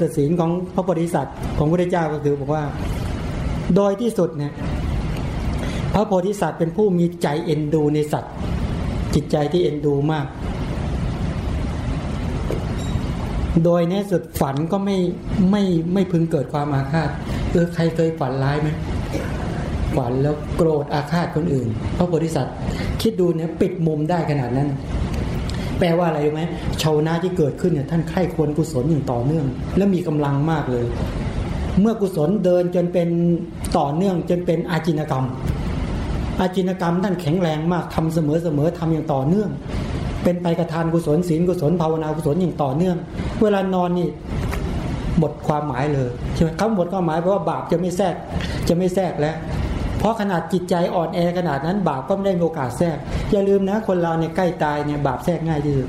ตัดสินของพระโพธิสัตว์ของพระพุทธเจ้าก็คือบอกว่า โดยที่สุดเนี่ยพระโพธิสัตว์เป็นผู้มีใจเอ็นดูในสัตว์ จิตใจที่เอ็นดูมาก โดยในสุดฝันก็ไม่ไม่ไม่พึงเกิดความอาฆาตเออใครเคยฝันร้ายไหมฝันแล้วโกรธอาฆาตคนอื่น พระโพธิสัตว์คิดดูเนี่ยปิดมุมได้ขนาดนั้น แปลว่าอะไรรู้ไหมชาวนาที่เกิดขึ้นเนี่ยท่านใคร่ควรกุศลอย่างต่อเนื่อง และมีกำลังมากเลย เมื่อกุศลเดินจนเป็นต่อเนื่องจนเป็นอาจินกรรม อาจินกรรมท่านแข็งแรงมากทำเสมอเสมอทำอย่างต่อเนื่อง เป็นไปกระทานกุศลศีลกุศลภาวนากุศลอย่างต่อเนื่อง เวลานอนนี่หมดความหมายเลยใช่ไหมคำหมดความหมายแปลว่าบาปจะไม่แทรกจะไม่แทรกแล้ว เพราะขนาดจิตใจอ่อนแอขนาดนั้นบาปก็ไม่ได้มีโอกาสแทรก อย่าลืมนะคนเราเนี่ยใกล้ตายเนี่ยบาปแทรกง่ายที่สุด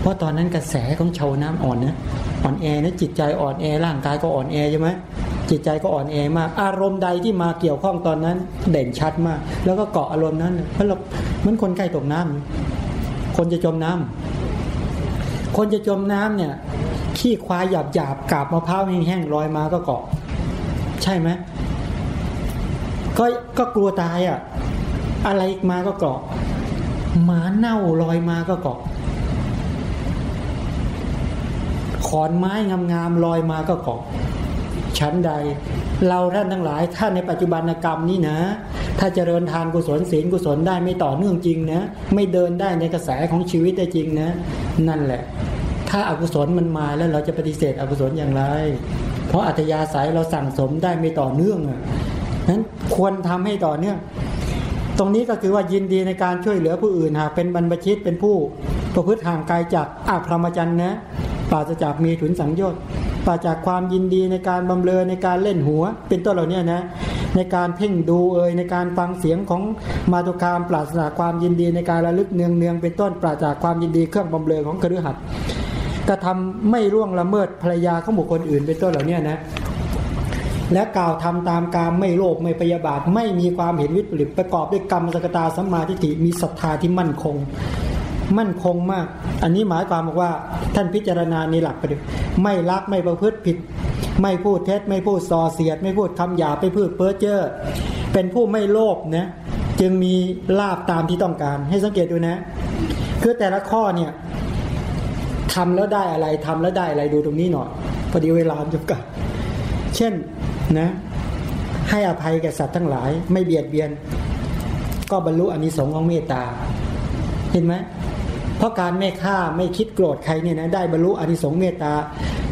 เพราะตอนนั้นกระแสของชาวน้ำอ่อนนะอ่อนแอนะจิตใจอ่อนแอร่างกายก็อ่อนแอใช่ไหมจิตใจก็อ่อนแอมาก อารมณ์ใดที่มาเกี่ยวข้องตอนนั้น เด่นชัดมาก แล้วก็เกาะอารมณ์นั้นเพราะเราเหมือนคนใกล้ตกน้ำคนจะจมน้ำคนจะจมน้ำเนี่ยขี้ควายหยาบหยาบกาบมะพร้าวแห้งๆลอยมาก็เกาะ ใช่ไหมก็ก็กลัวตายอะอะไรมาก็เกาะ หมาเน่าลอยมาก็เกาะ ขอนไม้งามๆลอยมาก็เกาะชั้นใด เราท่านทั้งหลาย ถ้าในปัจจุบันกรรมนี้นะ ถ้าเจริญทานกุศลศีลกุศลได้ไม่ต่อเนื่องจริงนะ ไม่เดินได้ในกระแสของชีวิตได้จริงนะ นั่นแหละ ถ้าอากุศลมันมาแล้วเราจะปฏิเสธอกุศลอย่างไร เพราะอัตยาศัยเราสั่งสมได้ไม่ต่อเนื่องนั้นควรทำให้ต่อเนื่อง ตรงนี้ก็คือว่ายินดีในการช่วยเหลือผู้อื่นหากเป็นบรรพชิตเป็นผู้ประพฤติห่างไกลจากอาพรหมจรรย์นะปราศจากมีถุนสังโยชน์ปราศจากความยินดีในการบำเรอในการเล่นหัว เป็นต้นเหล่านี้นะในการเพ่งดูเอ่ยในการฟังเสียงของมาตุคามปราศจากความยินดีในการระลึกเนืองเนืองเป็นต้นปราศจากความยินดีเครื่องบำเรอของกระหัตกระทำไม่ร่วงละเมิดภรรยาของบุคคลอื่นเป็นต้นเหล่านี้นะ และกล่าวทำตามการไม่โลภไม่พยาบาท ไม่มีความเห็นวิปริตประกอบด้วยกรรมสกตาสัมมาทิฏฐิมีศรัทธาที่มั่นคง มั่นคงมาก อันนี้หมายความบอกว่าท่านพิจารณาในหลักไปเลยไม่รักไม่ประพฤติผิด ไม่พูดเท็จไม่พูดส่อเสียด ไม่พูดคำหยาไม่พูดเพ้อเจ้อเป็นผู้ไม่โลภนะจึงมีลาบตามที่ต้องการ ให้สังเกตดูนะ คือแต่ละข้อเนี่ยทำแล้วได้อะไรทำแล้วได้อะไรดูตรงนี้หน่อยพอดีเวลาจำกัด เช่น นะให้อภัยแก่สัตว์ทั้งหลาย ไม่เบียดเบียน ก็บรรลุอนิสงส์ของเมตตา เห็นไหมเพราะการไม่ฆ่าไม่คิดโกรธใครเนี่ยนะได้บรรลุอนิสงส์เมตตา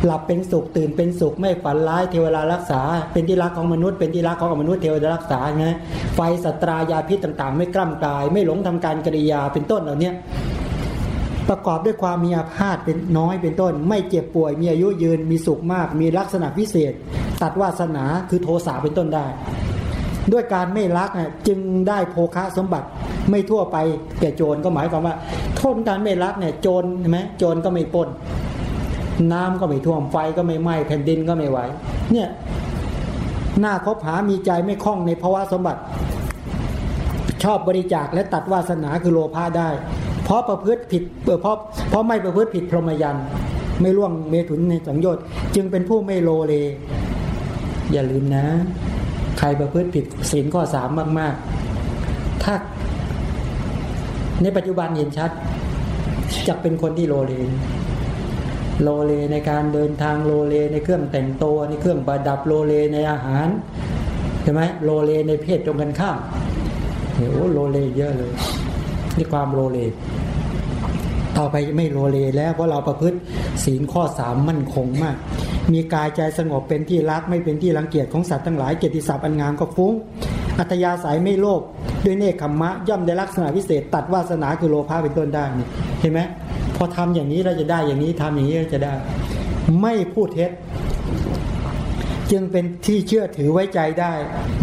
หลับเป็นสุขตื่นเป็นสุขไม่ฝันร้ายเทวดารักษา เป็นที่รักของมนุษย์เป็นที่รักของมนุษย์เทวดารักษาไงไฟสัตรายาพิษต่าง ๆ ไม่กล้ำกาย ไม่หลงทำการกริยาเป็นต้นเหล่านี้ ประกอบด้วยความมีอาพาธเป็นน้อยเป็นต้น ไม่เจ็บป่วย มีอายุยืนมีสุขมาก มีลักษณะพิเศษ ตัดวาสนาคือโทสะเป็นต้นได้ ด้วยการไม่รักนะจึงได้โภคะสมบัติไม่ทั่วไปแก่โจรก็หมายความว่า โทษการไม่รักเนี่ยโจรใช่ไหมโจรก็ไม่ปนน้ำก็ไม่ท่วมไฟก็ไม่ไหม้แผ่นดินก็ไม่ไหวเนี่ยหน้าคบหามีใจไม่คล่องในภาวะสมบัติ ชอบบริจาคและตัดวาสนาคือโลภะได้ ราะประพฤติผิดเพราะเพราะไม่ประพฤติผิดพรหมยันไม่ล่วงเมถุนในสังโยชน์จึงเป็นผู้ไม่โลเล อย่าลืมนะ ใครประพฤติผิดศีลข้อสามมาก ๆ ถ้า ในปัจจุบันเห็นชัดจะเป็นคนที่โลเลโลเลในการเดินทางโลเลในเครื่องแต่งตัวในเครื่องประดับโลเลในอาหารใช่ไหมโลเลในเพศตรงกันข้ามโอ้โลเลเยอะเลยนี่ความโลเล ต่อไปไม่โลเลแล้วเพราะเราประพฤติศีลข้อสามมั่นคงมาก มีกายใจสงบเป็นที่รักไม่เป็นที่รังเกียจของสัตว์ทั้งหลายเกียรติศัพท์อันงามก็ฟุ้ง อัธยาศัยไม่โลภด้วยเนกขัมมะ ย่อมได้ลักษณะพิเศษ ตัดวาสนาคือโลภะเป็นต้นได้เห็นไหมพอทำอย่างนี้เราจะได้อย่างนี้ทำอย่างนี้เราจะได้ ไม่พูดเท็จจึงเป็นที่เชื่อถือไว้ใจได้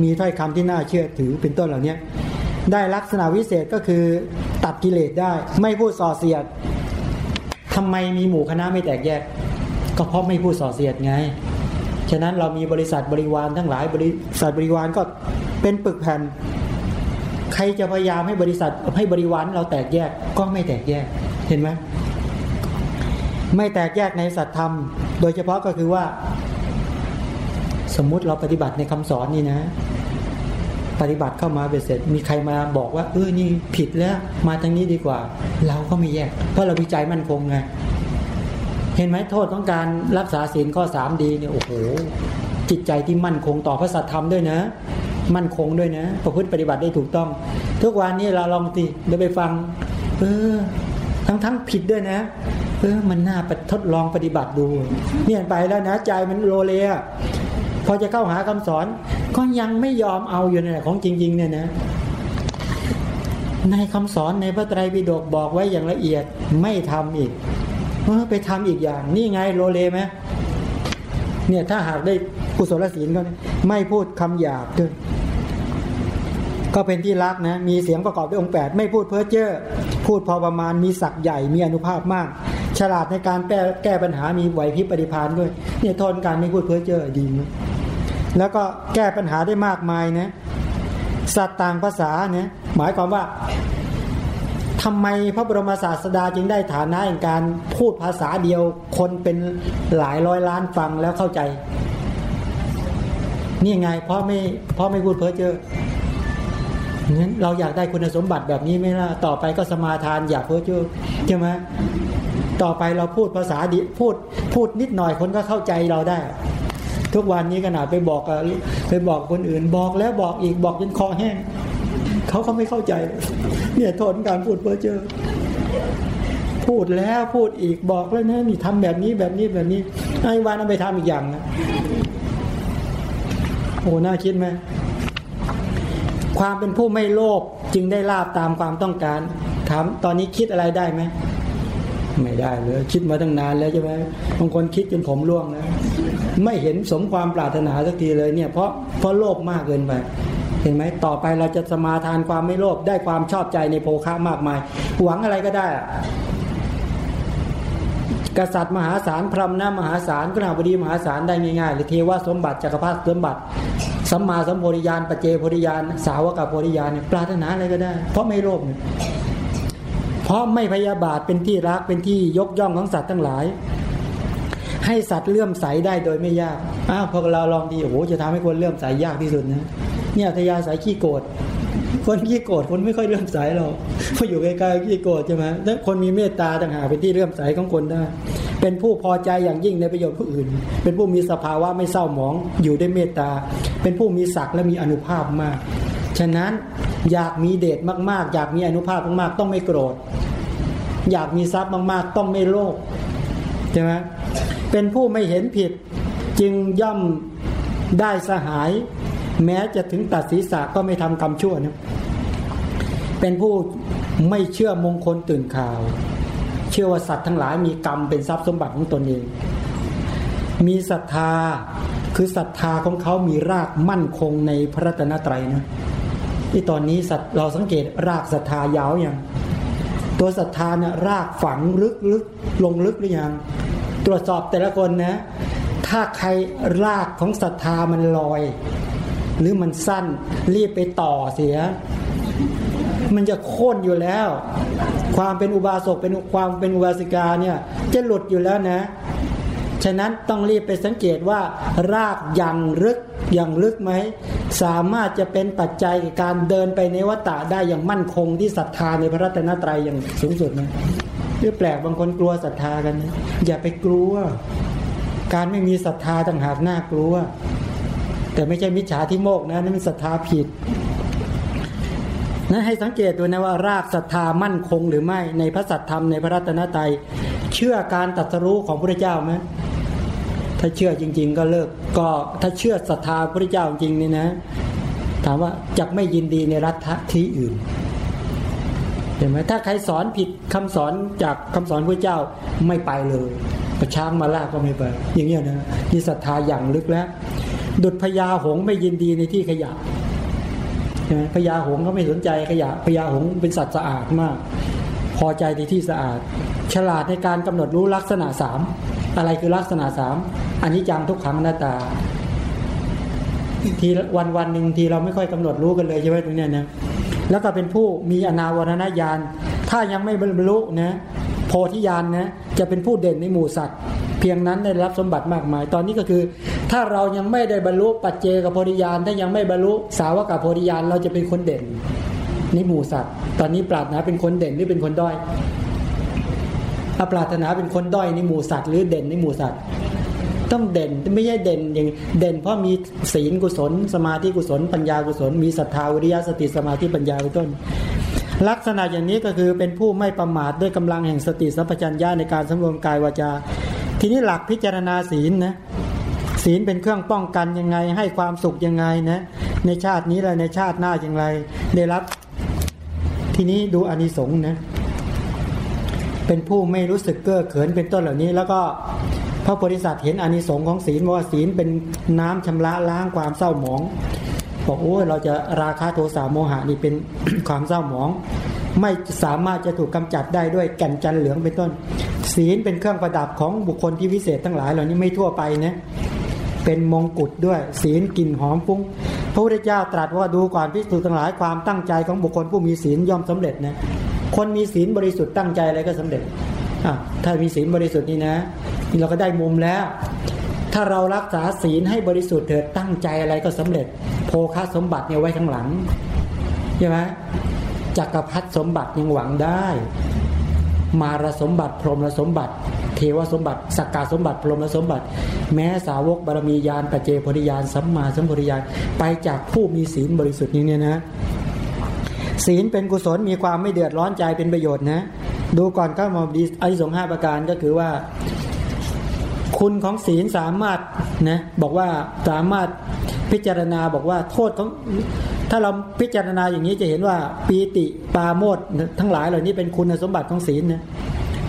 มีถ้อยคำที่น่าเชื่อถือเป็นต้นเหล่านี้ ได้ลักษณะวิเศษก็คือตัดกิเลสได้ ไม่พูดส่อเสียดทำไมมีหมู่คณะไม่แตกแยก ก็เพราะไม่พูดส่อเสียดไง ฉะนั้นเรามีบริษัทบริวารทั้งหลายบริษัทบริวารก็เป็นปึกแผ่นใครจะพยายามให้บริษัทให้บริวารเราแตกแยกก็ไม่แตกแยกเห็นไหมไม่แตกแยกในสัตธรรม โดยเฉพาะก็คือว่า สมมุติเราปฏิบัติในคำสอนนี่นะ ปฏิบัติเข้ามาเบ็ดเสร็จ มีใครมาบอกว่าเออนี่ผิดแล้ว มาทางนี้ดีกว่า เราก็ไม่แยก เพราะเราวิจัยมั่นคงไงเห็นไหมโทษของการรักษาศีลข้อสามดีเนี่ยโอ้โหจิตใจที่มั่นคงต่อพระสัทธรรมด้วยนะ มั่นคงด้วยนะ ประพฤติปฏิบัติได้ถูกต้อง ทุกวันนี้เราลองตีเดี๋ยวไปฟัง เออ ทั้งทั้งผิดด้วยนะ เออ มันน่าทดลองปฏิบัติดู เนี่ยไปแล้วนะใจมันโลเลพอจะเข้าหาคำสอน ก็ยังไม่ยอมเอาอยู่ในของจริง ๆ เนี่ยนะ ในคำสอนในพระไตรปิฎกบอกไว้อย่างละเอียดไม่ทำอีกเออไปทำอีกอย่าง นี่ไงโลเลไหมเนี่ยถ้าหากได้กุศลศีลก็ไม่พูดคำหยาบด้วยก็เป็นที่รักนะ มีเสียงประกอบด้วยองค์แปดไม่พูดเพ้อเจ้อพูดพอประมาณมีศักย์ใหญ่มีอนุภาพมาก ฉลาดในการแก้แก้ปัญหามีไหวพริบปฏิภาณด้วย เนี่ยทนการไม่พูดเพ้อเจ้อดีมั้ย แล้วก็แก้ปัญหาได้มากมายนะสัตว์ต่างภาษาเนี่ยหมายความว่าทำไมพระบรมศาสดาจึงได้ฐานะในการพูดภาษาเดียวคนเป็นหลายร้อยล้านฟังแล้วเข้าใจ นี่ไงเพราะไม่เพราะไม่พูดเพ้อเจ้องั้นเราอยากได้คุณสมบัติแบบนี้ไหมล่ะต่อไปก็สมาทานอยากเพ้อเจ้อใช่ไหมต่อไปเราพูดภาษาดีพูดพูดนิดหน่อยคนก็เข้าใจเราได้ ทุกวันนี้ขนาดไปบอกไปบอกคนอื่นบอกแล้วบอกอีกบอกจนคอแห้งเขาก็ไม่เข้าใจ เนี่ยโทษการพูดเพ้อเจ้อพูดแล้วพูดอีกบอกแล้วนะนี่ทำแบบนี้แบบนี้แบบนี้ไอ้วันเอาไปทำอีกอย่างนะโอ้น่าคิดไหมความเป็นผู้ไม่โลภจึงได้ลาบตามความต้องการถามตอนนี้คิดอะไรได้ไหมไม่ได้เลยคิดมาตั้งนานแล้วใช่ไหมบางคนคิดจนผมร่วงนะ ไม่เห็นสมความปรารถนาสักทีเลยเนี่ยเพราะเพราะโลภมากเกินไปเห็นไหมต่อไปเราจะสมาทานความไม่โลภได้ความชอบใจในโภคะมากมาย หวังอะไรก็ได้ กษัตริย์มหาศาลพรหมนะมหาศาลกนาบดีมหาศาลได้ง่ายๆหรือเทวสมบัติจักรพรรดิสมบัติสัมมาสัมโพธิญาณปเจโพธิญาณสาวกโพธิญาณเนี่ยปรารถนาอะไรก็ได้ เพราะไม่โลภเพราะไม่พยาบาทเป็นที่รักเป็นที่ยกย่องของสัตว์ทั้งหลาย ให้สัตว์เลื่อมใสได้โดยไม่ยากอ้าวพอเราลองดีโอ้โหจะทำให้คนเลื่อมใสยากที่สุดนะเนี่ยทยาสายขี้โกรธคนขี้โกรธคนไม่ค่อยเลื่อมใสเราพออยู่ใกล้ๆขี้โกรธใช่ไหมถ้าคนมีเมตตาต่างหากเป็นที่เลื่อมใสของคนได้ เป็นผู้พอใจอย่างยิ่งในประโยชน์ผู้อื่น เป็นผู้มีสภาวะไม่เศร้าหมองอยู่ได้เมตตา เป็นผู้มีศักดิ์และมีอนุภาพมาก ฉะนั้นอยากมีเดชมากๆ อยากมีอนุภาพมากๆ ต้องไม่โกรธ อยากมีทรัพย์มากๆ ต้องไม่โลภใช่ไหม เป็นผู้ไม่เห็นผิดจึงย่อมได้สหาย แม้จะถึงตัดศีรษะก็ไม่ทำกรรมชั่วนะเป็นผู้ไม่เชื่อมงคลตื่นข่าว เชื่อว่าสัตว์ทั้งหลายมีกรรมเป็นทรัพย์สมบัติของตนเอง มีศรัทธาคือศรัทธาของเขามีรากมั่นคงในพระรัตนตรัยนะที่ตอนนี้สัตว์เราสังเกตรากศรัทธายาวอย่างตัวศรัทธาเนี่ยรากฝังลึกลึกลงลึกหรือยัง ตรวจสอบแต่ละคนนะ ถ้าใครรากของศรัทธามันลอย หรือมันสั้นรีบไปต่อเสีย มันจะโค่นอยู่แล้ว ความเป็นอุบาสกเป็นความเป็นอุบาสิกาเนี่ยจะหลุดอยู่แล้วนะ ฉะนั้นต้องรีบไปสังเกตว่ารากอย่างลึกอย่างลึกไหมสามารถจะเป็นปัจจัยในการเดินไปในวัฏฏะได้อย่างมั่นคงที่ศรัทธาในพระรัตนตรัยอย่างสูงสุดนะ หรือแปลกบางคนกลัวศรัทธากันนะอย่าไปกลัว การไม่มีศรัทธาต่างหากน่ากลัว แต่ไม่ใช่มิจฉาทิโมกนะนั่นเป็นศรัทธาผิดนั้นให้สังเกตดูนะว่ารากศรัทธามั่นคงหรือไม่ในพระสัทธรรมในพระรัตนตรัยเชื่อการตรัสรู้ของพระเจ้าไหมถ้าเชื่อจริง ๆ ก็เลิกก็ถ้าเชื่อศรัทธาพระเจ้าจริงนี่นะ ถามว่าจะไม่ยินดีในรัฐที่อื่น เห็นไหมถ้าใครสอนผิดคำสอนจากคำสอนพระเจ้าไม่ไปเลยประช้างมาลาก็ไม่ไปอย่างเงี้ยนะมีศรัทธาอย่างลึกแล้ว ดุดพญาหงไม่ยินดีในที่ขยะพญาหงก็ไม่สนใจขยะพญาหงเป็นสัตว์สะอาดมาก พอใจในที่สะอาด ฉลาดในการกำหนดรู้ลักษณะสามอะไรคือลักษณะสามอันนี้จังทุกขังหน้าตาทีวันวันหนึ่งทีเราไม่ค่อยกำหนดรู้กันเลยใช่ไหมตรงนี้นะ แล้วก็เป็นผู้มีอนาวรณญาณ ถ้ายังไม่บรรลุนะโพธิญาณนะจะเป็นผู้เด่นในหมู่สัตว์ เพียงนั้นได้รับสมบัติมากมาย ตอนนี้ก็คือ ถ้าเรายังไม่ได้บรรลุปัจเจกโพธิญาณถ้ายังไม่บรรลุสาวกโพธิญาณเราจะเป็นคนเด่นในหมู่สัตว์ ตอนนี้ปรารถนาเป็นคนเด่นหรือเป็นคนด้อยถ้าปรารถนาเป็นคนด้อยในหมู่สัตว์หรือเด่นในหมู่สัตว์ ต้องเด่นไม่ใช่เด่นอย่างเด่นเพราะมีศีลกุศล สมาธิกุศล ปัญญากุศล มีศรัทธาวิริยะสติสมาธิปัญญาเป็นต้น ลักษณะอย่างนี้ก็คือเป็นผู้ไม่ประมาทด้วยกำลังแห่งสติสัพพัญญาในการสำรวมกายวาจา ทีนี้หลักพิจารณาศีลนะศีลเป็นเครื่องป้องกันยังไง ให้ความสุขยังไงนะในชาตินี้และในชาติหน้าอย่างไร ได้รับ ทีนี้ดูอานิสงส์นะเป็นผู้ไม่รู้สึกเก้อเขินเป็นต้นเหล่านี้ แล้วก็ ระโพธิสัตว์เห็นอานิสงส์ของศีลว่าศีลเป็นน้ำชำระล้างความเศร้าหมองบอกโอ้เราจะราคะโทสะโมหะนี่เป็นความเศร้าหมอง ไม่สามารถจะถูกกำจัดได้ด้วยแก่นจันเหลืองเป็นต้น ศีลเป็นเครื่องประดับของบุคคลที่วิเศษทั้งหลายเหล่านี้ไม่ทั่วไปนะเป็นมงกุฎด้วย ศีลกลิ่นหอมฟุ้งพระพุทธเจ้าตรัสว่าดูก่อนพิสูจน์ทั้งหลายความตั้งใจของบุคคลผู้มีศีลย่อมสำเร็จนะคนมีศีลบริสุทธิ์ตั้งใจอะไรก็สำเร็จอะถ้ามีศีลบริสุทธิ์นี่นะ นี่เราก็ได้มุมแล้ว ถ้าเรารักษาศีลให้บริสุทธิ์เถิดตั้งใจอะไรก็สำเร็จ โภคสมบัติเนี่ยไว้ข้างหลังใช่ไหมจักรพรรดิสมบัติยังหวังได้ มารสมบัติพรหมสมบัติ เทวสมบัติสักกาสมบัติพรหมสมบัติ แม้สาวกบารมียานปัจเจพธิญาณสัมมาสัมพธิญาณไปจากผู้มีศีลบริสุทธิ์นี้เนี่ยนะศีลเป็นกุศลมีความไม่เดือดร้อนใจเป็นประโยชน์นะ ดูก่อนก็มองดีไอ้สงห้าประการก็คือว่า คุณของศีลสามารถนะบอกว่าสามารถพิจารณาบอกว่าโทษของถ้าเราพิจารณาอย่างนี้จะเห็นว่าปีติปาโมดทั้งหลายเหล่านี้เป็นคุณสมบัติของศีลนะ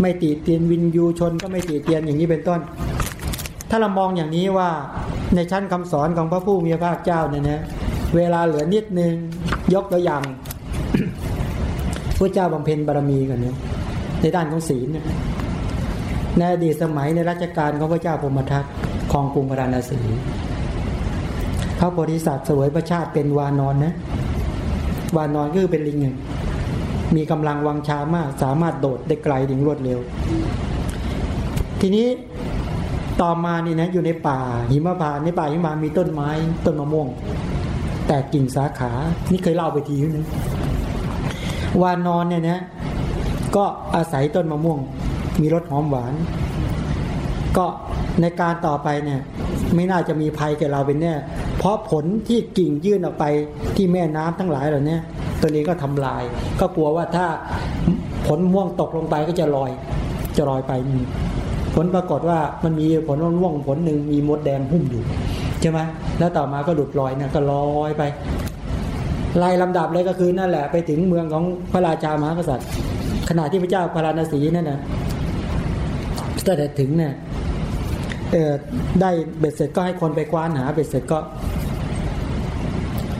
ไม่ตีเตียนวินยูชนก็ไม่ตีเตียนอย่างนี้เป็นต้น ถ้าเรามองอย่างนี้ว่าในชั้นคำสอนของพระผู้มีพระภาคเจ้าเนี่ยนะเวลาเหลือนิดนึงยกตัวอย่างพระเจ้าบำเพ็ญบารมีกันเนี่ยในด้านของศีลเนี่ย ในอดีตสมัยในรัชกาลของพระเจ้าพมทัตของกรุงพาราณสีพระโพธิสัตว์สวยพระชาติเป็นวานอนนะ วานอนก็คือเป็นลิงไงมีกำลังวังชามาก สามารถโดดได้ไกลถึงรวดเร็ว ทีนี้ต่อมานี่นะอยู่ในป่าหิมพานในป่าหิมพานมีต้นไม้ต้นมะม่วง แต่กิ่งสาขา นี่เคยเล่าไปทีนึงวานอนเนี่ยนะก็อาศัยต้นมะม่วง มีรสหอมหวาน ก็ในการต่อไปเนี่ยไม่น่าจะมีภัยแก่เราเป็นแน่เพราะผลที่กิ่งยื่นออกไปที่แม่น้ำทั้งหลายเหล่านี้ตัวนี้ก็ทำลาย ก็กลัวว่าถ้าผลม่วงตกลงไปก็จะลอยจะลอยไปผลปรากฏว่ามันมีผลม่วงผลหนึ่งมีมดแดงหุ้มอยู่ใช่ไหมแล้วต่อมาก็หลุดลอยนะก็ลอยไปลายลำดับเลยก็คือนั่นแหละไปถึงเมืองของพระราชามหากษัตริย์ ขณะที่พระเจ้าพระราณสีนั่นนะ ก็ได้ถึงเนี่ยได้เบ็ดเสร็จก็ให้คนไปกว้านหาเบ็ดเสร็จก็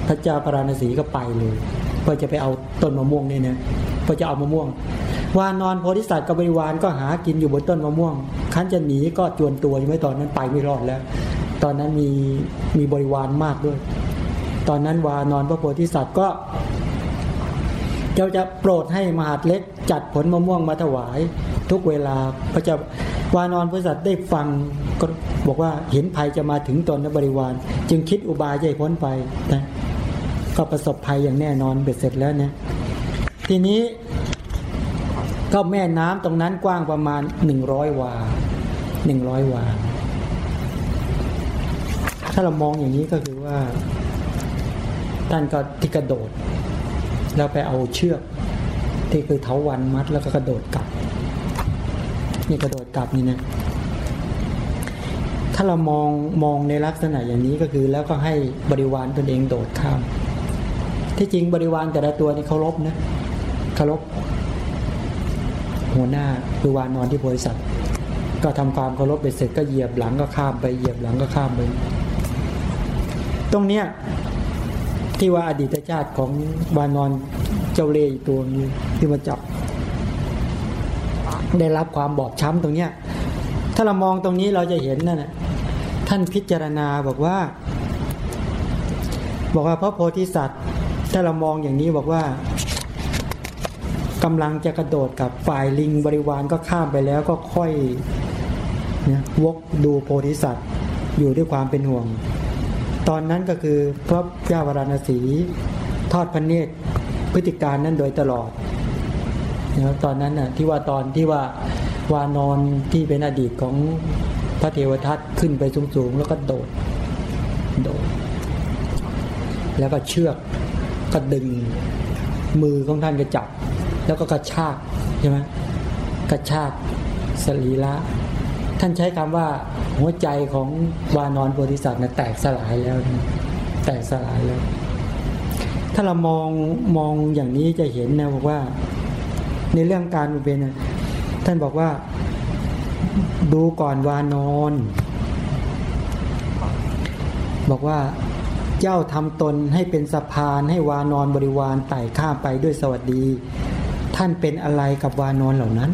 พระเจ้าพระราณสีก็ไปเลยเพื่อจะไปเอาต้นมะม่วงนี่นะเพื่อจะเอามะม่วงวานอนโพธิสัตว์กับบริวารก็หากินอยู่บนต้นมะม่วงคันจะหนีก็จวนตัวอยู่ไม่ตอนนั้นไปไม่รอดแล้ว ตอนนั้นมีมีบริวารมากด้วย ตอนนั้นวานอนพระโพธิสัตว์ก็เจ้าจะโปรดให้มหาดเล็กจัดผลมะม่วงมาถวาย ทุกเวลาพระเจ้า วานอนพระสัตว์ได้ฟังก็บอกว่าเห็นภัยจะมาถึงตนนบริวาร จึงคิดอุบายจะพ้นไปนะก็ประสบภัยอย่างแน่นอนเบ็ดเสร็จแล้วเนี่ยทีนี้ก็แม่น้ำตรงนั้นกว้างประมาณหนึ่งร้อยวาหนึ่งร้อยวา ถ้าเรามองอย่างนี้ก็คือว่า ท่านก็ที่กระโดด แล้วไปเอาเชือก ที่คือเท้าวันมัดแล้วก็กระโดดกลับ นี่กระโดดกลับนี่นะถ้าเรามองมองในลักษณะอย่างนี้ก็คือ แล้วก็ให้บริวารตนเองโดดข้าม ที่จริงบริวารแต่ละตัวนี่เคารพนะเคารพหัวหน้าคือวานนอนที่บริษัท ก็ทำความเคารพไปเสร็จก็เหยียบหลังก็ข้ามไปเหยียบหลังก็ข้ามไปตรงเนี้ยที่ว่าอดีตชาติของวานอนเจ้าเล่ตัวนี้ที่มาจับ ได้รับความบอบช้ำตรงเนี้ยถ้าเรามองตรงนี้เราจะเห็นนั่นนะท่านพิจารณาบอกว่า บอกว่าพระโพธิสัตว์ ถ้าเรามองอย่างนี้บอกว่ากำลังจะกระโดดกับฝ่ายลิงบริวารก็ข้ามไปแล้วก็ค่อยเนี่ยวกดูโพธิสัตว์อยู่ด้วยความเป็นห่วง ตอนนั้นก็คือพระเจ้าวรานสีทอดพระเนตรพฤติการนั้นโดยตลอด นะตอนนั้นน่ะที่ว่าตอนที่ว่าวานอนที่เป็นอดีตของพระเทวทัตขึ้นไปสูงๆแล้วก็โดดโดด แล้วก็เชือกก็ดึงมือของท่านก็จับ แล้วก็กระชากใช่ไหมกระชากสรีระท่านใช้คำว่าหัวใจของวานอนโพธิสัตว์นะแตกสลายแล้ว แตกสลายแล้ว ถ้าเรามองมองอย่างนี้จะเห็นนะบอกว่า ในเรื่องการอุเบนท่านบอกว่าดูก่อนวานอน บอกว่าเจ้าทำตนให้เป็นสะพานให้วานอนบริวารไต่ข้ามไปด้วยสวัสดี ท่านเป็นอะไรกับวานอนเหล่านั้น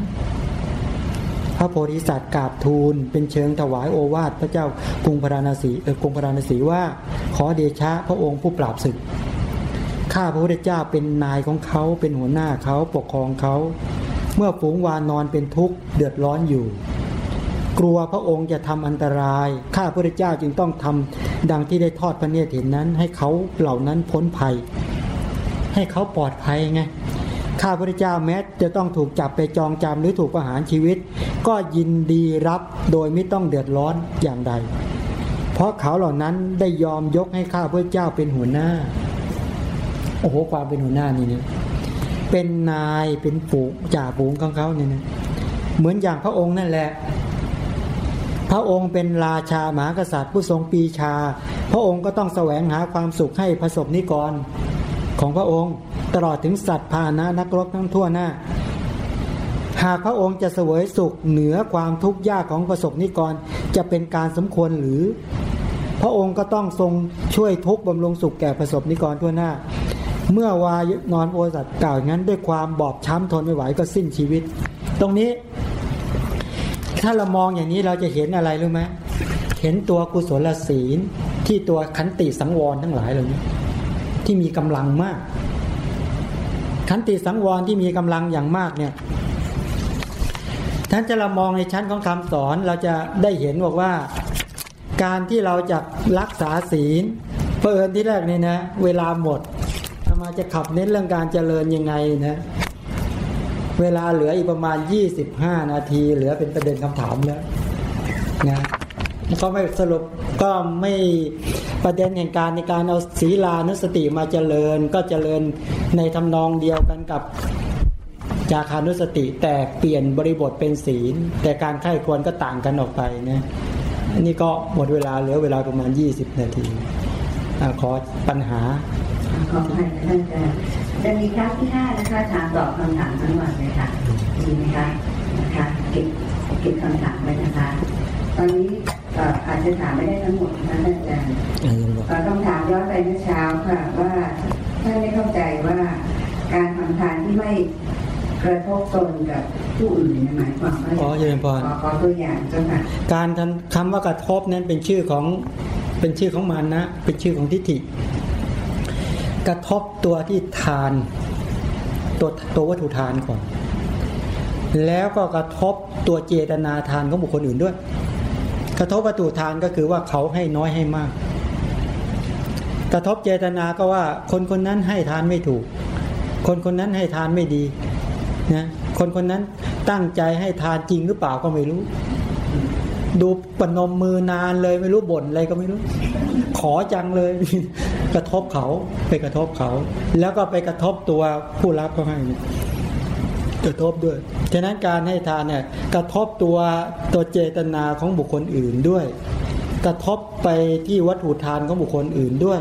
พระโพธิสัตว์กราบทูล เป็นเชิงถวายโอวาทพระเจ้ากรุงพระราณสีเออกรุงพราณสีว่า ขอเดชะพระองค์ผู้ปราบศึก ข้าพระพุทธเจ้าเป็นนายของเขาเป็นหัวหน้าเขาปกครองเขา เมื่อฝูงวานอนเป็นทุกข์เดือดร้อนอยู่ กลัวพระองค์จะทำอันตราย ข้าพระพุทธเจ้าจึงต้องทำดังที่ได้ทอดพระเนตรเห็นนั้น ให้เขาเหล่านั้นพ้นภัย ให้เขาปลอดภัยไงข้าพระเจ้าแม้จะต้องถูกจับไปจองจำหรือถูกประหารชีวิต ก็ยินดีรับโดยไม่ต้องเดือดร้อนอย่างใด เพราะเขาเหล่านั้นได้ยอมยกให้ข้าพระเจ้าเป็นหัวหน้า อ้โหความเป็นหัวหน้านี่เนี่ยเป็นนายเป็นฝูงจ่าฝูงของเขาเนี่ยนะเหมือนอย่างพระองค์นั่นแหละ พระองค์เป็นราชามหากษัตริย์ผู้ทรงปีชา พระองค์ก็ต้องแสวงหาความสุขให้ประสบนิกรของพระองค์ตลอดถึงสัตว์พาหนะนักรบทั้งทั่วหน้า หากพระองค์จะเสวยสุขเหนือความทุกข์ยากของประสบนิกรจะเป็นการสมควรหรือ พระองค์ก็ต้องทรงช่วยทุกข์บำรุงสุขแก่ประสบนิกรทั่วหน้า เมื่อวานอนโอสัตกล่าวงั้น ด้วยความบอบช้ำทนไม่ไหวก็สิ้นชีวิต ตรงนี้ ถ้าเรามองอย่างนี้เราจะเห็นอะไรรู้ไหมเห็นตัวกุศลศีลที่ตัวขันติสังวรทั้งหลายเหล่านี้ที่มีกำลังมาก ขันติสังวรที่มีกำลังอย่างมากเนี่ยท่านจะเรามองในชั้นของคำสอนเราจะได้เห็นบอกว่า การที่เราจะรักษาศีลเปิดที่แรกเนี่ยนะ เวลาหมด มาจะขับเน้นเรื่องการเจริญยังไงนะเวลาเหลืออีกประมาณ 25 นาที เหลือเป็นประเด็นคำถามแล้วนะก็ไม่สรุปก็ไม่ประเด็นแห่งการในการเอาศีลานุสติมาเจริญ ก็เจริญในทำนองเดียวกันกับจาคานุสติแต่เปลี่ยนบริบทเป็นศีล แต่การไข้ควรก็ต่างกันออกไปนะนนี้ก็หมดเวลาเหลือเวลาประมาณ 20 นาทีอขอปัญหา ขอให้ท่านอาจารย์จะมีครั้งที่ห้านะคะถามตอบคำถามทั้งหมดเลยค่ะดีไหมคะนะคะเก็บเก็บคำถามไว้นะคะ ตอนนี้อาจจะถามไม่ได้ทั้งหมดนะคะท่านอาจารย์อ่ายังบอกเอ่อคำถามย้อนไปเมื่อเช้าค่ะว่าท่านไม่เข้าใจว่าการทำทานที่ไม่กระทบตนกับผู้อื่นหมายความว่าอ๋อเจริญพรขอขอตัวอย่างเจ้าค่ะการทำคำว่ากระทบนั้นเป็นชื่อของเป็นชื่อของมันนะ เป็นชื่อของทิฏฐิ กระทบตัวที่ทานตัวตัววัตถุทานก่อน แล้วก็กระทบตัวเจตนาทานของบุคคลอื่นด้วย กระทบวัตถุทานก็คือว่าเขาให้น้อยให้มาก กระทบเจตนาก็ว่าคนคนนั้นให้ทานไม่ถูก คนคนนั้นให้ทานไม่ดีนะคนคนนั้นตั้งใจให้ทานจริงหรือเปล่าก็ไม่รู้ ดูปนมมือนานเลยไม่รู้บ่นอะไรก็ไม่รู้ ขอจังเลย กระทบเขาไปกระทบเขา แล้วก็ไปกระทบตัวผู้รับเขาให้กระทบด้วยฉะนั้นการให้ทานเนี่ยกระทบตัวตัวเจตนาของบุคคลอื่นด้วย กระทบไปที่วัตถุทานของบุคคลอื่นด้วย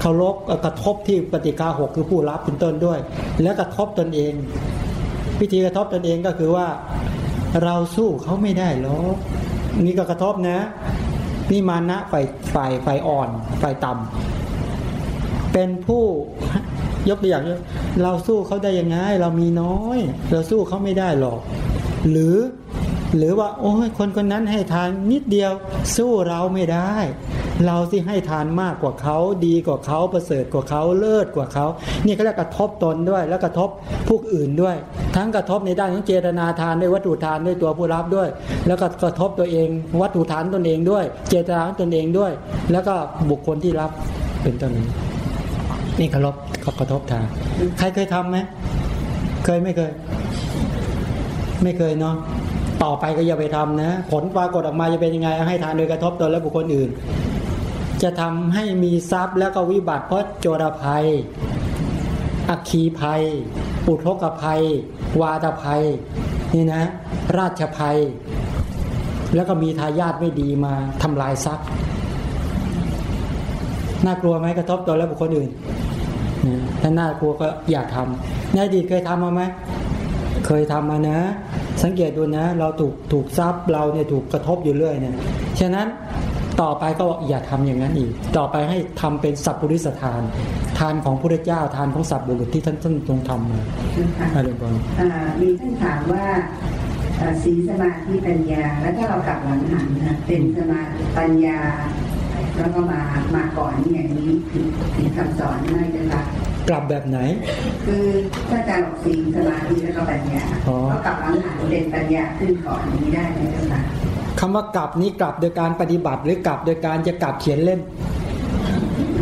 เคารพกระทบที่ปฏิกาหกคือผู้รับเป็นต้นด้วย แล้วกระทบตนเองวิธีกระทบตนเองก็คือว่าเราสู้เขาไม่ได้หรอกนี่ก็กระทบนะนี่มานะฝ่ายฝ่ายฝ่ายอ่อนฝ่ายต่ำ เป็นผู้ยกตัวอย่างเราสู้เขาได้ยังไง เรามีน้อย เราสู้เขาไม่ได้หรอก หรือหรือว่า โอ้ยคนคนนั้นให้ทานนิดเดียวสู้เราไม่ได้ เราที่ให้ทานมากกว่าเขาดีกว่าเขาประเสริฐกว่าเขาเลิศกว่าเขานี่เขาเรียกกระทบตนด้วย แล้วกระทบผู้อื่นด้วย ทั้งกระทบในด้านของเจตนาทานด้วยวัตถุทานด้วยตัวผู้รับด้วย แล้วก็กระทบตัวเอง วัตถุทานตนเองด้วย เจตนาตนเองด้วย แล้วก็บุคคลที่รับเป็นต้นนี้ นี่เคารพเขากระทบทานใครเคยทำไหมเคยไม่เคย ไม่เคยเนาะต่อไปก็อย่าไปทำนะ ผลปรากฏออกมาจะเป็นยังไง ให้ทานโดยกระทบตนและบุคคลอื่น จะทำให้มีทรัพย์แล้วก็วิบัติเพราะโจรภัย อัคคีภัยอุทกภัย วาตภัย นี่นะ ราชภัย แล้วก็มีทายาทไม่ดีมาทำลายทรัพย์ น่ากลัวไหมกระทบตนและบุคคลอื่น ถ้าน่ากลัวก็อย่าทำในอดีตเคยทำมาไหมเคยทำมานะ สังเกตดูนะ เราถูกถูกทรัพเราเนี่ยถูกกระทบอยู่เรื่อยเนี่ยฉะนั้นต่อไปก็บอกอย่าทำอย่างนั้นอีก ต่อไปให้ทำเป็นสัพพุริสทาน ทานของพระเจ้าทานของสัพบุรุษที่ท่านท่านทรงทำมานะคะอะไรบ้างมีท่านถามว่าศีลสมาธิปัญญา แล้วถ้าเรากลับหลังหันเป็นสมาธิปัญญา แล้วก็มามาก่อนนี่อย่างนี้ผิดผิดคำสอนไม่ใช่คะกลับแบบไหน คือถ้าอาจารย์บอกศีลสมาธิแล้วก็ปัญญาอ๋อก็กลับหลังหันเป็นปัญญาขึ้นก่อนอย่างนี้ได้ไหมเจ้าค่ะคำว่ากลับนี้กลับโดยการปฏิบัติหรือกลับโดยการจะกลับเขียนเล่น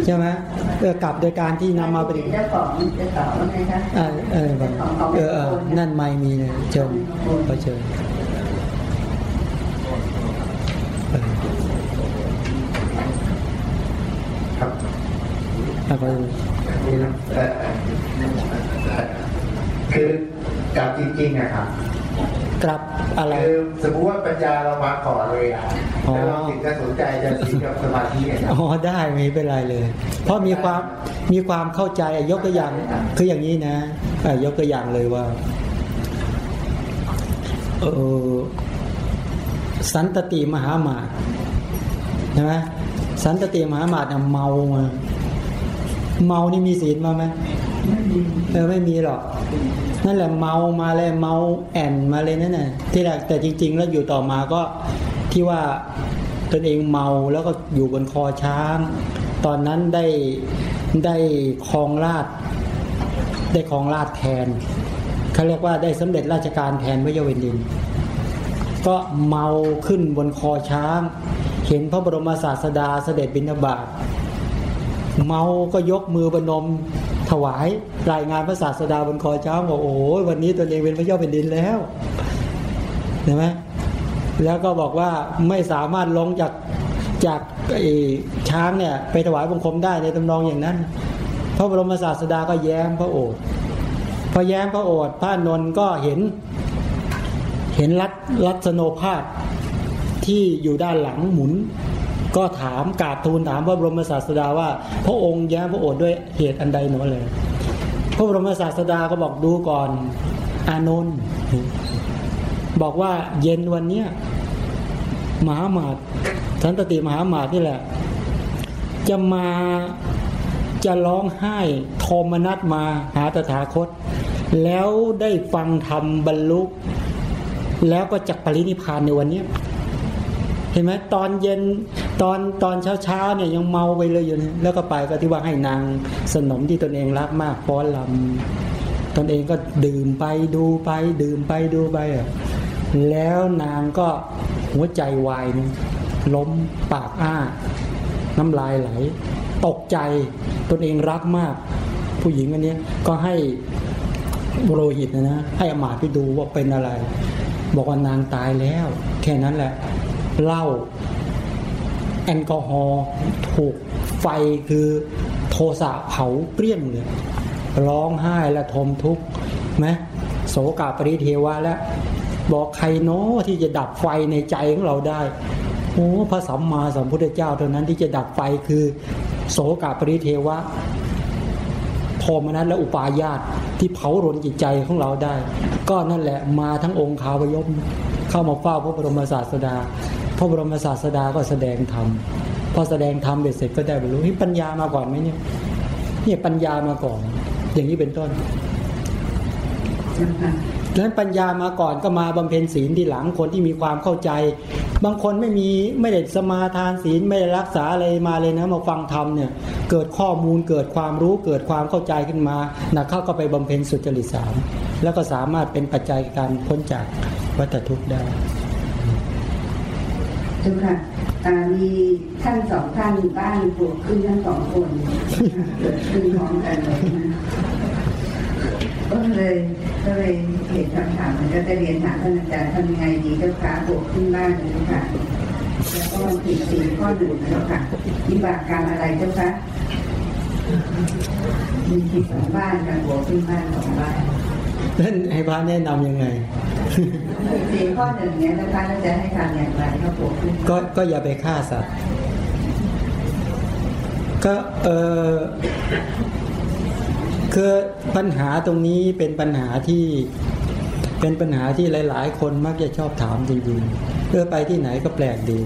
ใช่ไหมเออกลับโดยการที่นำมาปฏิบัติเจ้าของจะตอบว่าไงคะเออเออแบบเออเออนั่นไม่มีเลยเชิญเขาเชิญ เอาไปนี่นะเอ่อคือกับจริงๆนะครับกลับอะไรคือสมมติว่าปัญญาเรามาก่อนเลยอะอ๋อแล้วเราถึงจะสนใจจะสิงกับสมาธิอะครับอ๋อได้ไม่เป็นไรเลย เพราะมีความมีความเข้าใจอะยกตัวอย่างคืออย่างนี้นะอะยกตัวอย่างเลยว่าเออสันตติมหามาตย์ใช่ไหมสันตติมหามาตย์น่ะเมามา เมานี่มีศีลมาไหมเออไม่มีหรอกนั่นแหละเมามาเลยเมาแอนมาเลยนั่นน่ะที่แรกแต่จริง ๆ แล้วอยู่ต่อมาก็ที่ว่าตนเองเมาแล้วก็อยู่บนคอช้าง ตอนนั้นได้ได้ครองราชได้ครองราชแทนเขาเรียกว่าได้สำเร็จราชการแทนพระเยาวินดิน ก็เมาขึ้นบนคอช้าง เห็นพระบรมศาสดาเสด็จบิณฑบาต เมาก็ยกมือบนมถวายรายงานพระศาสดาบนคอช้างบอกโอ้โหวันนี้ตนเองเป็นพระเจ้าแผ่นดินแล้วเห็นไหมแล้วก็บอกว่าไม่สามารถลงจากจากไอช้างเนี่ยไปถวายบังคมได้ในตำนองอย่างนั้น พระบรมศาสดาก็แย้มพระโอษฐ์พอแย้มพระโอษฐ์พระนนท์ก็เห็น เห็นรัตรัตโนภาพที่อยู่ด้านหลังหมุน ก็ถามกราบทูลถามพระบรมศาสดาว่า พระองค์แย้มพระโอษฐ์ด้วยเหตุอันใดหนอเลย พระบรมศาสดาก็บอกดูก่อนอานนท์บอกว่าเย็นวันเนี้ยมหาหมาตสันตติมหาหมาตนี่แหละ จะมาจะร้องไห้โทมนัสมาหาตถาคต แล้วได้ฟังธรรมบรรลุแล้วก็จักปรินิพานในวันนี้ เห็นไหมตอนเย็น ตอนตอนเช้าเช้าเนี่ยยังเมาไปเลยอยู่เนี่ยแล้วก็ไปก็ที่ว่าให้นางสนมที่ตนเองรักมากฟ้อนลำตนเองก็ดื่มไปดูไปดื่มไปดูไปอะแล้วนางก็หัวใจวายล้มปากอ้า น้ำลายไหล ตกใจตนเองรักมาก ผู้หญิงอันนี้ก็ให้โรหิตนะนะให้อมาตย์ไปดูว่าเป็นอะไร บอกว่านางตายแล้ว แค่นั้นแหละเล้า แอลกอฮอล์ถูกไฟคือโทสะเผาเปรี้ยงเลยร้องไห้และทมทุกข์ไหมโสกาปริเทวะแล้วบอกใครโน้ที่จะดับไฟในใจของเราได้โอ้พระสัมมาสัมพุทธเจ้าเท่านั้นที่จะดับไฟคือ โสกาปริเทวะโทมนัสและอุปาญาตที่เผารนจิตใจของเราได้ ก็นั่นแหละมาทั้งองค์ขาวพยมเข้ามาเฝ้าพระบรมศาสดา พระบรมศาสดาก็แสดงธรรมพอแสดงธรรมเบ็ดเสร็จก็ได้บรรลุนี่ปัญญามาก่อนไหมเนี่ยเนี่ยปัญญามาก่อน อย่างนี้เป็นต้นดังนั้นปัญญามาก่อนก็มาบำเพ็ญศีลที่หลังคนที่มีความเข้าใจ บางคนไม่มีไม่ได้สมาทานศีลไม่ได้รักษาอะไรมาเลยนะมาฟังธรรมเนี่ย เกิดข้อมูลเกิดความรู้เกิดความเข้าใจขึ้นมานะเข้าก็ไปบำเพ็ญสุจริตสามแล้วก็สามารถเป็นปัจจัยการพ้นจากวัฏทุกข์ได้ เจ้าค่ะมีท่านสองท่านบ้านปลูกขึ้นทั้งสองคนเกิดขึ้นพร้อมกันเลยนะก็เลยก็เลยเห็นคำถามมันก็จะเรียนถามท่านอาจารย์ทำยังไงดีเจ้าค่ะปลูกขึ้นบ้านเลยเจ้ค่ะแล้วก็มันผิดศีข้อหนึ่งนะเจ้าค่ะวิบากกรรมอะไรเจ้าค่ะมีผิดสองบ้านกันปลูกขึ้นบ้านสองบ้านนั่นให้พระแนะนำยังไง สี่ข้อหนึ่งเนี้ยนะคะเราจะให้ทำอย่างไรก็ปลูกขึ้นก็ก็อย่าไปฆ่าสัตว์ก็เออคือปัญหาตรงนี้เป็นปัญหาที่เป็นปัญหาที่หลาย ๆ คนมักจะชอบถามจริงๆเออไปที่ไหนก็แปลกดี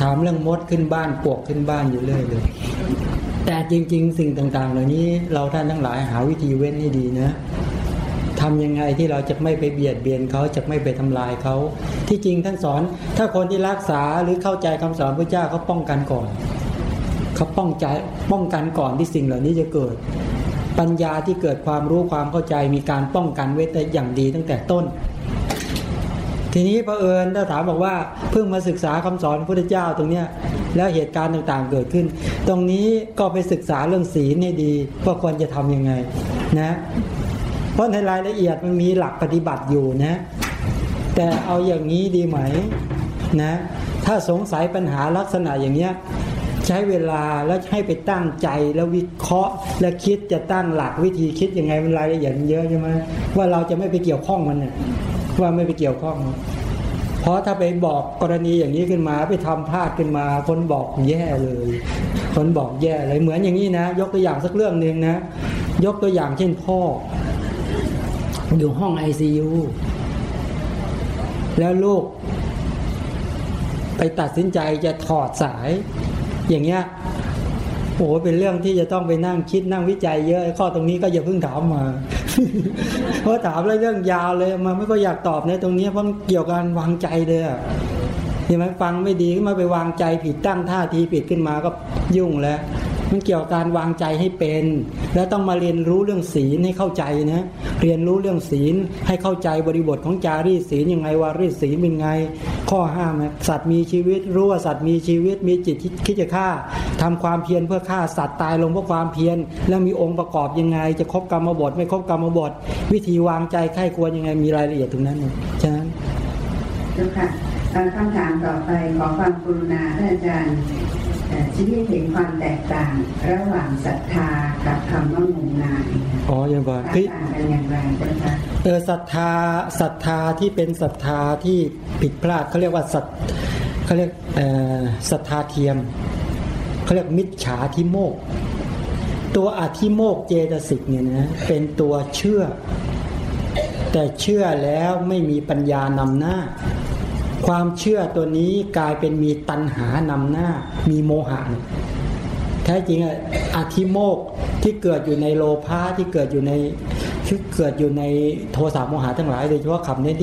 ถามเรื่องมดขึ้นบ้านปวกขึ้นบ้านอยู่เรื่อยเลย แต่จริง ๆ สิ่งต่าง ๆ เหล่านี้เราท่านทั้งหลายหาวิธีเว้นให้ดีนะ ทำยังไงที่เราจะไม่ไปเบียดเบียนเขาจะไม่ไปทำลายเขาที่จริงท่านสอน ถ้าคนที่รักษาหรือเข้าใจคำสอนพระเจ้าเขาป้องกันก่อนเขาป้องใจป้องกันก่อนที่สิ่งเหล่านี้จะเกิด ปัญญาที่เกิดความรู้ความเข้าใจมีการป้องกันไว้แต่อย่างดีตั้งแต่ต้น ทีนี้พระเอิญถ้าถามบอกว่าเพิ่งมาศึกษาคำสอนพระพุทธเจ้าตรงเนี้ยแล้วเหตุการณ์ต่างๆเกิดขึ้น ตรงนี้ก็ไปศึกษาเรื่องศีลให้ดีว่าควรจะทำยังไงนะ เพราะในรายละเอียดมันมีหลักปฏิบัติอยู่นะ แต่เอาอย่างนี้ดีไหมนะ ถ้าสงสัยปัญหาลักษณะอย่างเนี้ยใช้เวลาแล้วให้ไปตั้งใจแล้ววิเคราะห์ และคิดจะตั้งหลักวิธีคิดยังไงมันรายละเอียดมันเยอะใช่ไหมว่าเราจะไม่ไปเกี่ยวข้องมันเนี่ยว่าไม่ไปเกี่ยวข้อง เพราะถ้าไปบอกกรณีอย่างนี้ขึ้นมาไปทำพลาดขึ้นมา คนบอกแย่เลย คนบอกแย่เลยเหมือนอย่างนี้นะ ยกตัวอย่างสักเรื่องหนึ่งนะ ยกตัวอย่างเช่นพ่อ อยู่ห้องไอซียูแล้วลูก ไปตัดสินใจจะถอดสาย อย่างเงี้ยโอ้โหเป็นเรื่องที่จะต้องไปนั่งคิดนั่งวิจัยเยอะ ข้อตรงนี้ก็อย่าเพิ่งถามมา เพราะถามแล้วเรื่องยาวเลยมาไม่ก็อยากตอบในตรงนี้เพราะมันเกี่ยวกับการวางใจเลยอะเห็นไหมฟังไม่ดีก็มาไปวางใจผิดตั้งท่าทีผิดขึ้นมาก็ยุ่งแล้ว มันเกี่ยวกับการวางใจให้เป็น แล้วต้องมาเรียนรู้เรื่องศีลให้เข้าใจนะ เรียนรู้เรื่องศีลให้เข้าใจบริบทของจารีศีลยังไงวารีศีลเป็นไง ข้อห้ามสัตว์มีชีวิตรู้ว่าสัตว์มีชีวิตมีจิตคิดจะฆ่าทำความเพียรเพื่อฆ่าสัตว์ตายลงเพราะความเพียรแล้วมีองค์ประกอบยังไง จะครบกรรมบทไม่ครบกรรมบท วิธีวางใจไข้ควรยังไงมีรายละเอียดตรงนั้นฉะนั้นเจ้าค่ะคำถามต่อไปขอความกรุณาท่านอาจารย์ ชี้ให้เห็นความแตกต่างระหว่างศรัทธากับคำว่างมงายอ๋อยังก่อนแตคืกอต่างกันอย่างไรเจ้าค่ะเออศรัทธาศรัทธาที่เป็นศรัทธาที่ผิดพลาดเขาเรียกว่าศรัทเขาเรียกเอ่อศรัทธาเทียมเขาเรียกมิจฉาทิโมก ตัวอธิโมกเจตสิกเนี่ยนะเป็นตัวเชื่อ แต่เชื่อแล้วไม่มีปัญญานำหน้า ความเชื่อตัวนี้กลายเป็นมีตัณหานำหน้า มีโมหะแท้จริงอะอธิโมกที่เกิดอยู่ในโลภะที่เกิดอยู่ในที่เกิดอยู่ในโทสะโมหะทั้งหลายโดยเฉพาะคำนี้ที่